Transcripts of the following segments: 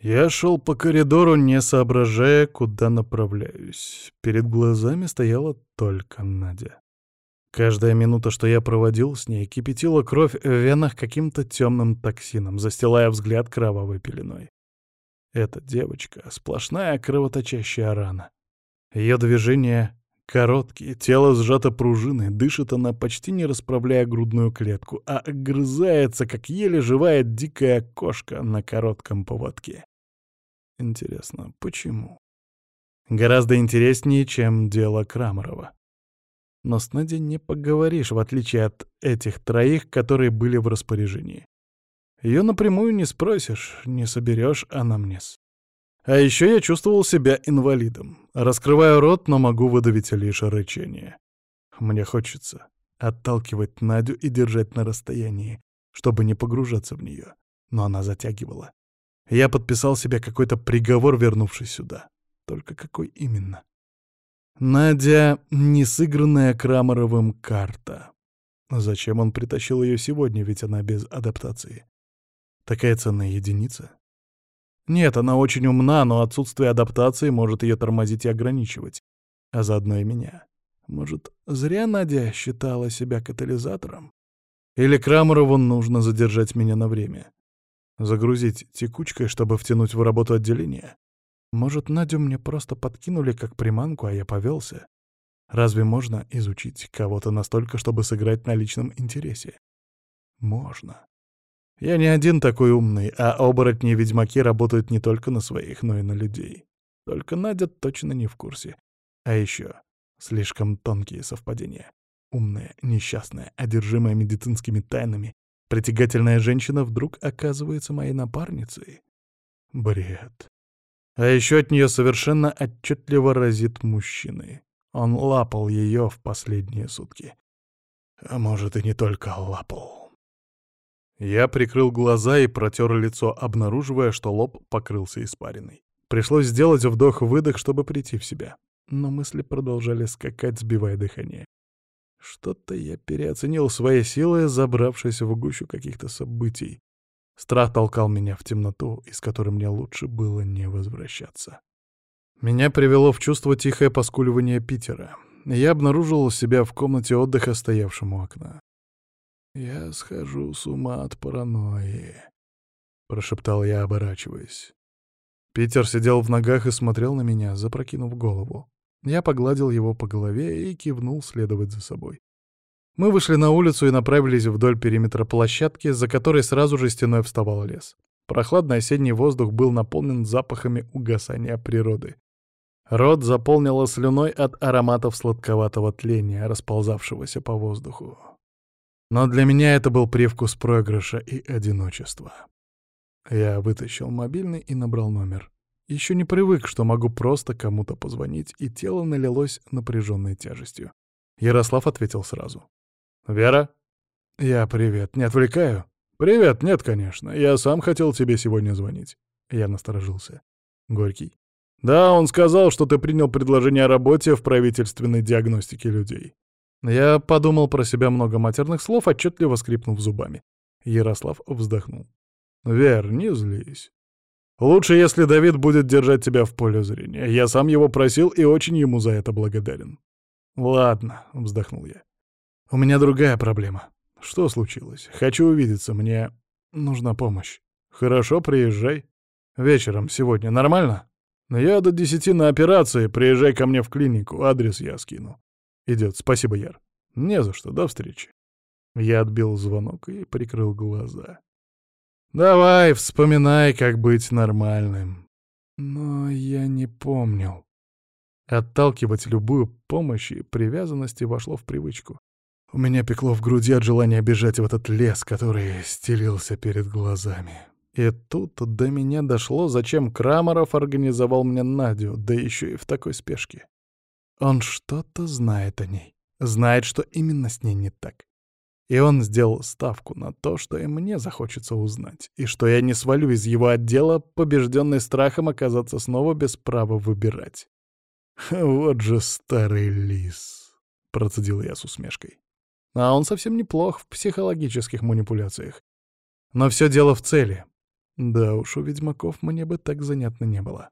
Я шел по коридору, не соображая, куда направляюсь. Перед глазами стояла только Надя. Каждая минута, что я проводил с ней, кипятила кровь в венах каким-то темным токсином, застилая взгляд кровавой пеленой. Эта девочка — сплошная кровоточащая рана. Ее движения короткие, тело сжато пружиной, дышит она, почти не расправляя грудную клетку, а огрызается, как еле живая дикая кошка на коротком поводке. Интересно, почему? Гораздо интереснее, чем дело Крамарова. Но с Надей не поговоришь, в отличие от этих троих, которые были в распоряжении. Ее напрямую не спросишь, не соберешь анамнез. А еще я чувствовал себя инвалидом. Раскрываю рот, но могу выдавить лишь рычание. Мне хочется отталкивать Надю и держать на расстоянии, чтобы не погружаться в нее. Но она затягивала. Я подписал себе какой-то приговор, вернувшись сюда. Только какой именно? Надя — не сыгранная Крамаровым карта. Зачем он притащил ее сегодня, ведь она без адаптации? Такая ценная единица. Нет, она очень умна, но отсутствие адаптации может ее тормозить и ограничивать. А заодно и меня. Может, зря Надя считала себя катализатором? Или Крамарову нужно задержать меня на время? Загрузить текучкой, чтобы втянуть в работу отделения? Может, Надю мне просто подкинули как приманку, а я повелся? Разве можно изучить кого-то настолько, чтобы сыграть на личном интересе? Можно. Я не один такой умный, а оборотни и ведьмаки работают не только на своих, но и на людей. Только Надя точно не в курсе. А еще слишком тонкие совпадения. Умная, несчастная, одержимая медицинскими тайнами, Притягательная женщина вдруг оказывается моей напарницей. Бред. А еще от нее совершенно отчетливо разит мужчины. Он лапал ее в последние сутки. А может, и не только лапал. Я прикрыл глаза и протер лицо, обнаруживая, что лоб покрылся испариной. Пришлось сделать вдох-выдох, чтобы прийти в себя. Но мысли продолжали скакать, сбивая дыхание. Что-то я переоценил свои силы, забравшись в гущу каких-то событий. Страх толкал меня в темноту, из которой мне лучше было не возвращаться. Меня привело в чувство тихое поскуливание Питера. Я обнаружил себя в комнате отдыха, стоявшем у окна. «Я схожу с ума от паранойи», — прошептал я, оборачиваясь. Питер сидел в ногах и смотрел на меня, запрокинув голову. Я погладил его по голове и кивнул следовать за собой. Мы вышли на улицу и направились вдоль периметра площадки, за которой сразу же стеной вставал лес. Прохладный осенний воздух был наполнен запахами угасания природы. Рот заполнила слюной от ароматов сладковатого тления, расползавшегося по воздуху. Но для меня это был привкус проигрыша и одиночества. Я вытащил мобильный и набрал номер. Еще не привык, что могу просто кому-то позвонить, и тело налилось напряженной тяжестью. Ярослав ответил сразу. «Вера?» «Я привет. Не отвлекаю?» «Привет. Нет, конечно. Я сам хотел тебе сегодня звонить». Я насторожился. Горький. «Да, он сказал, что ты принял предложение о работе в правительственной диагностике людей». Я подумал про себя много матерных слов, отчетливо скрипнув зубами. Ярослав вздохнул. «Вер, не злись. Лучше, если Давид будет держать тебя в поле зрения. Я сам его просил и очень ему за это благодарен. Ладно, вздохнул я. У меня другая проблема. Что случилось? Хочу увидеться, мне нужна помощь. Хорошо, приезжай. Вечером сегодня. Нормально? Я до десяти на операции. Приезжай ко мне в клинику. Адрес я скину. Идет. Спасибо, Яр. Не за что. До встречи. Я отбил звонок и прикрыл глаза. Давай, вспоминай, как быть нормальным. Но я не помнил. Отталкивать любую помощь и привязанности вошло в привычку. У меня пекло в груди от желания бежать в этот лес, который стелился перед глазами. И тут до меня дошло, зачем Крамаров организовал мне Надю, да еще и в такой спешке. Он что-то знает о ней, знает, что именно с ней не так. И он сделал ставку на то, что и мне захочется узнать, и что я не свалю из его отдела, побежденный страхом оказаться снова без права выбирать. «Вот же старый лис», — процедил я с усмешкой. А он совсем неплох в психологических манипуляциях. Но все дело в цели. Да уж, у ведьмаков мне бы так занятно не было.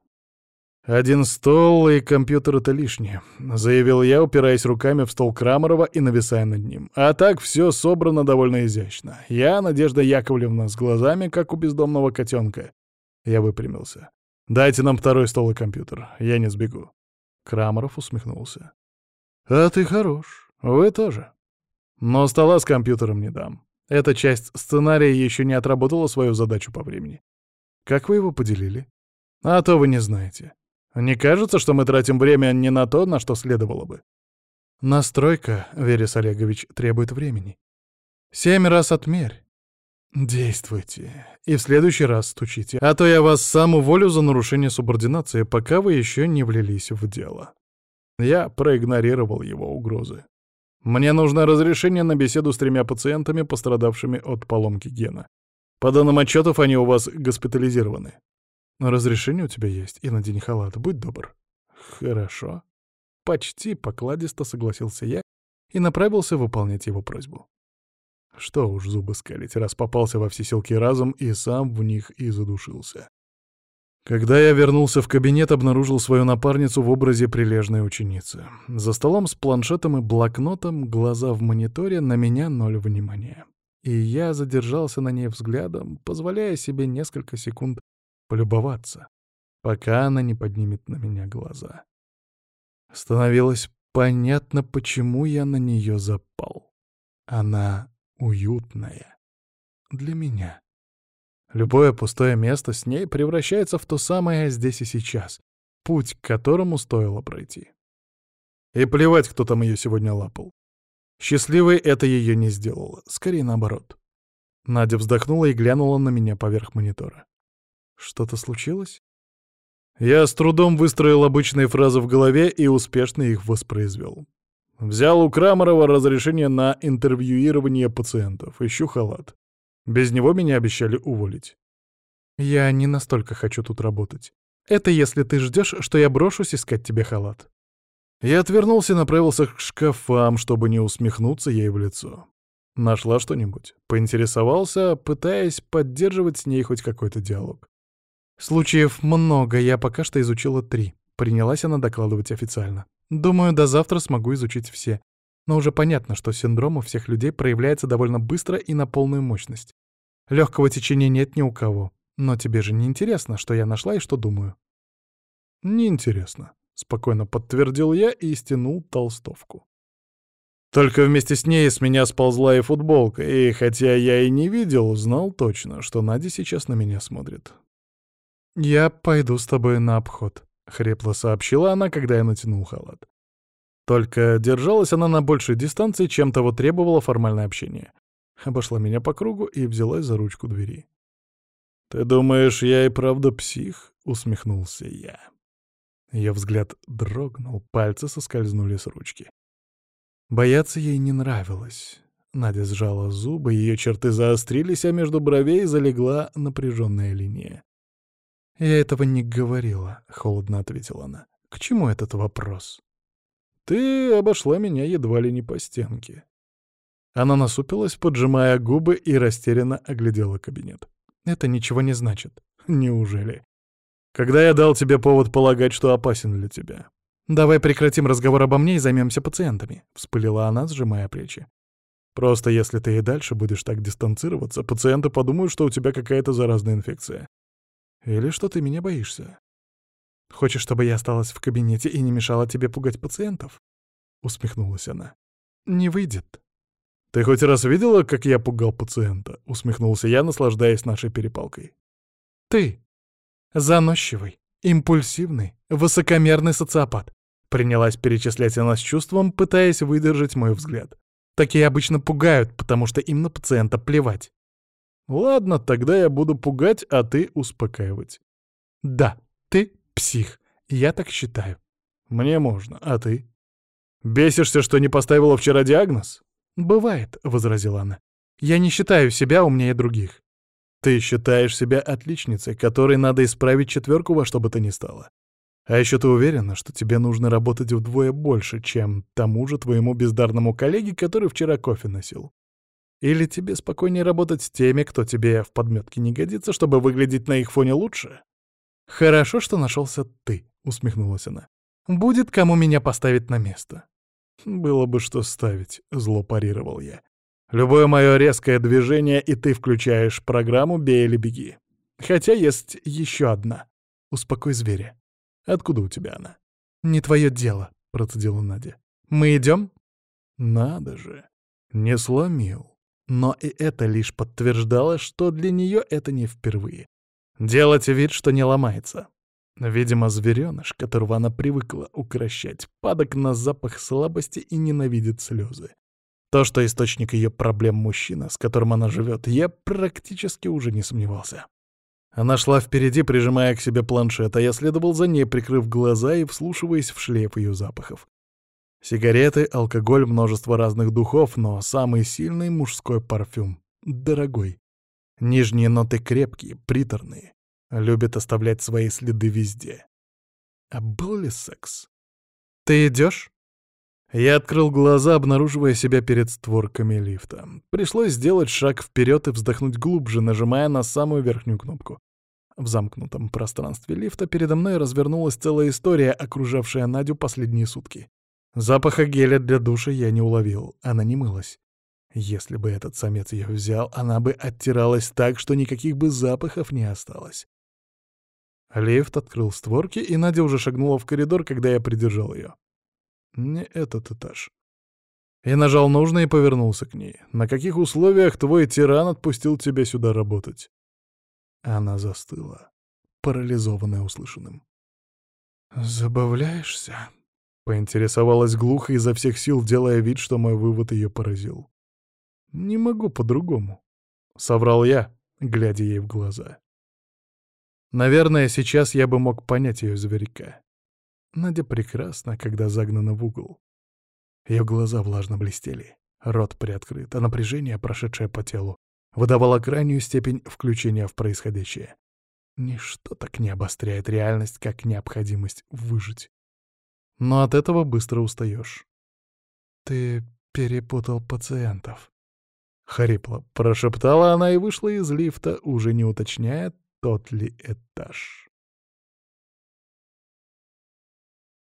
«Один стол и компьютер — это лишнее», — заявил я, упираясь руками в стол Крамарова и нависая над ним. «А так все собрано довольно изящно. Я, Надежда Яковлевна, с глазами, как у бездомного котенка». Я выпрямился. «Дайте нам второй стол и компьютер. Я не сбегу». Крамаров усмехнулся. «А ты хорош. Вы тоже. Но стола с компьютером не дам. Эта часть сценария еще не отработала свою задачу по времени. Как вы его поделили? А то вы не знаете. Не кажется, что мы тратим время не на то, на что следовало бы? Настройка, Верес Олегович, требует времени. Семь раз отмерь. Действуйте. И в следующий раз стучите. А то я вас сам уволю за нарушение субординации, пока вы еще не влились в дело. Я проигнорировал его угрозы. Мне нужно разрешение на беседу с тремя пациентами, пострадавшими от поломки гена. По данным отчетов, они у вас госпитализированы. «Разрешение у тебя есть, и надень халат, будь добр». «Хорошо». Почти покладисто согласился я и направился выполнять его просьбу. Что уж зубы скалить, раз попался во все силки разум и сам в них и задушился. Когда я вернулся в кабинет, обнаружил свою напарницу в образе прилежной ученицы. За столом с планшетом и блокнотом, глаза в мониторе, на меня ноль внимания. И я задержался на ней взглядом, позволяя себе несколько секунд полюбоваться, пока она не поднимет на меня глаза. Становилось понятно, почему я на нее запал. Она уютная. Для меня. Любое пустое место с ней превращается в то самое здесь и сейчас, путь к которому стоило пройти. И плевать, кто там ее сегодня лапал. Счастливой это ее не сделало, скорее наоборот. Надя вздохнула и глянула на меня поверх монитора. Что-то случилось? Я с трудом выстроил обычные фразы в голове и успешно их воспроизвел. Взял у Крамарова разрешение на интервьюирование пациентов. Ищу халат. Без него меня обещали уволить. Я не настолько хочу тут работать. Это если ты ждешь, что я брошусь искать тебе халат. Я отвернулся и направился к шкафам, чтобы не усмехнуться ей в лицо. Нашла что-нибудь? Поинтересовался, пытаясь поддерживать с ней хоть какой-то диалог. Случаев много, я пока что изучила три. Принялась она докладывать официально. Думаю, до завтра смогу изучить все. Но уже понятно, что синдром у всех людей проявляется довольно быстро и на полную мощность. Легкого течения нет ни у кого. Но тебе же не интересно, что я нашла и что думаю. Неинтересно, спокойно подтвердил я и стянул толстовку. Только вместе с ней с меня сползла и футболка, и хотя я и не видел, знал точно, что Надя сейчас на меня смотрит. «Я пойду с тобой на обход», — хрипло сообщила она, когда я натянул халат. Только держалась она на большей дистанции, чем того требовало формальное общение. Обошла меня по кругу и взялась за ручку двери. «Ты думаешь, я и правда псих?» — усмехнулся я. Ее взгляд дрогнул, пальцы соскользнули с ручки. Бояться ей не нравилось. Надя сжала зубы, ее черты заострились, а между бровей залегла напряженная линия. «Я этого не говорила», — холодно ответила она. «К чему этот вопрос?» «Ты обошла меня едва ли не по стенке». Она насупилась, поджимая губы, и растерянно оглядела кабинет. «Это ничего не значит. Неужели? Когда я дал тебе повод полагать, что опасен для тебя?» «Давай прекратим разговор обо мне и займемся пациентами», — вспылила она, сжимая плечи. «Просто если ты и дальше будешь так дистанцироваться, пациенты подумают, что у тебя какая-то заразная инфекция. Или что ты меня боишься? Хочешь, чтобы я осталась в кабинете и не мешала тебе пугать пациентов? Усмехнулась она. Не выйдет. Ты хоть раз видела, как я пугал пациента? Усмехнулся я, наслаждаясь нашей перепалкой. Ты заносчивый, импульсивный, высокомерный социопат. Принялась перечислять она с чувством, пытаясь выдержать мой взгляд. Такие обычно пугают, потому что им на пациента плевать. Ладно, тогда я буду пугать, а ты успокаивать. Да, ты псих. Я так считаю. Мне можно, а ты? Бесишься, что не поставила вчера диагноз? Бывает, — возразила она. Я не считаю себя умнее других. Ты считаешь себя отличницей, которой надо исправить четверку во что бы то ни стало. А еще ты уверена, что тебе нужно работать вдвое больше, чем тому же твоему бездарному коллеге, который вчера кофе носил. Или тебе спокойнее работать с теми, кто тебе в подметке не годится, чтобы выглядеть на их фоне лучше? Хорошо, что нашелся ты, усмехнулась она. Будет кому меня поставить на место. Было бы что ставить, зло парировал я. Любое мое резкое движение, и ты включаешь программу «Бей или беги». Хотя есть еще одна. Успокой зверя. Откуда у тебя она? Не твое дело, процедила Надя. Мы идем? Надо же. Не сломил. Но и это лишь подтверждало, что для нее это не впервые. Делать вид, что не ломается. Видимо, зверёныш, которого она привыкла укращать, падок на запах слабости и ненавидит слезы. То, что источник ее проблем мужчина, с которым она живет, я практически уже не сомневался. Она шла впереди, прижимая к себе планшет, а я следовал за ней, прикрыв глаза и вслушиваясь в шлейф ее запахов. Сигареты, алкоголь, множество разных духов, но самый сильный мужской парфюм. Дорогой. Нижние ноты крепкие, приторные. Любит оставлять свои следы везде. А был ли секс? «Ты идешь? Я открыл глаза, обнаруживая себя перед створками лифта. Пришлось сделать шаг вперед и вздохнуть глубже, нажимая на самую верхнюю кнопку. В замкнутом пространстве лифта передо мной развернулась целая история, окружавшая Надю последние сутки. Запаха геля для душа я не уловил, она не мылась. Если бы этот самец ее взял, она бы оттиралась так, что никаких бы запахов не осталось. Лифт открыл створки, и Надя уже шагнула в коридор, когда я придержал ее. Не этот этаж. Я нажал нужно и повернулся к ней. «На каких условиях твой тиран отпустил тебя сюда работать?» Она застыла, парализованная услышанным. «Забавляешься?» — поинтересовалась глухо изо всех сил, делая вид, что мой вывод ее поразил. «Не могу по-другому», — соврал я, глядя ей в глаза. Наверное, сейчас я бы мог понять ее зверька. Надя прекрасна, когда загнана в угол. Ее глаза влажно блестели, рот приоткрыт, а напряжение, прошедшее по телу, выдавало крайнюю степень включения в происходящее. Ничто так не обостряет реальность, как необходимость выжить. Но от этого быстро устаешь. «Ты перепутал пациентов», — хрипло прошептала она и вышла из лифта, уже не уточняя, тот ли этаж.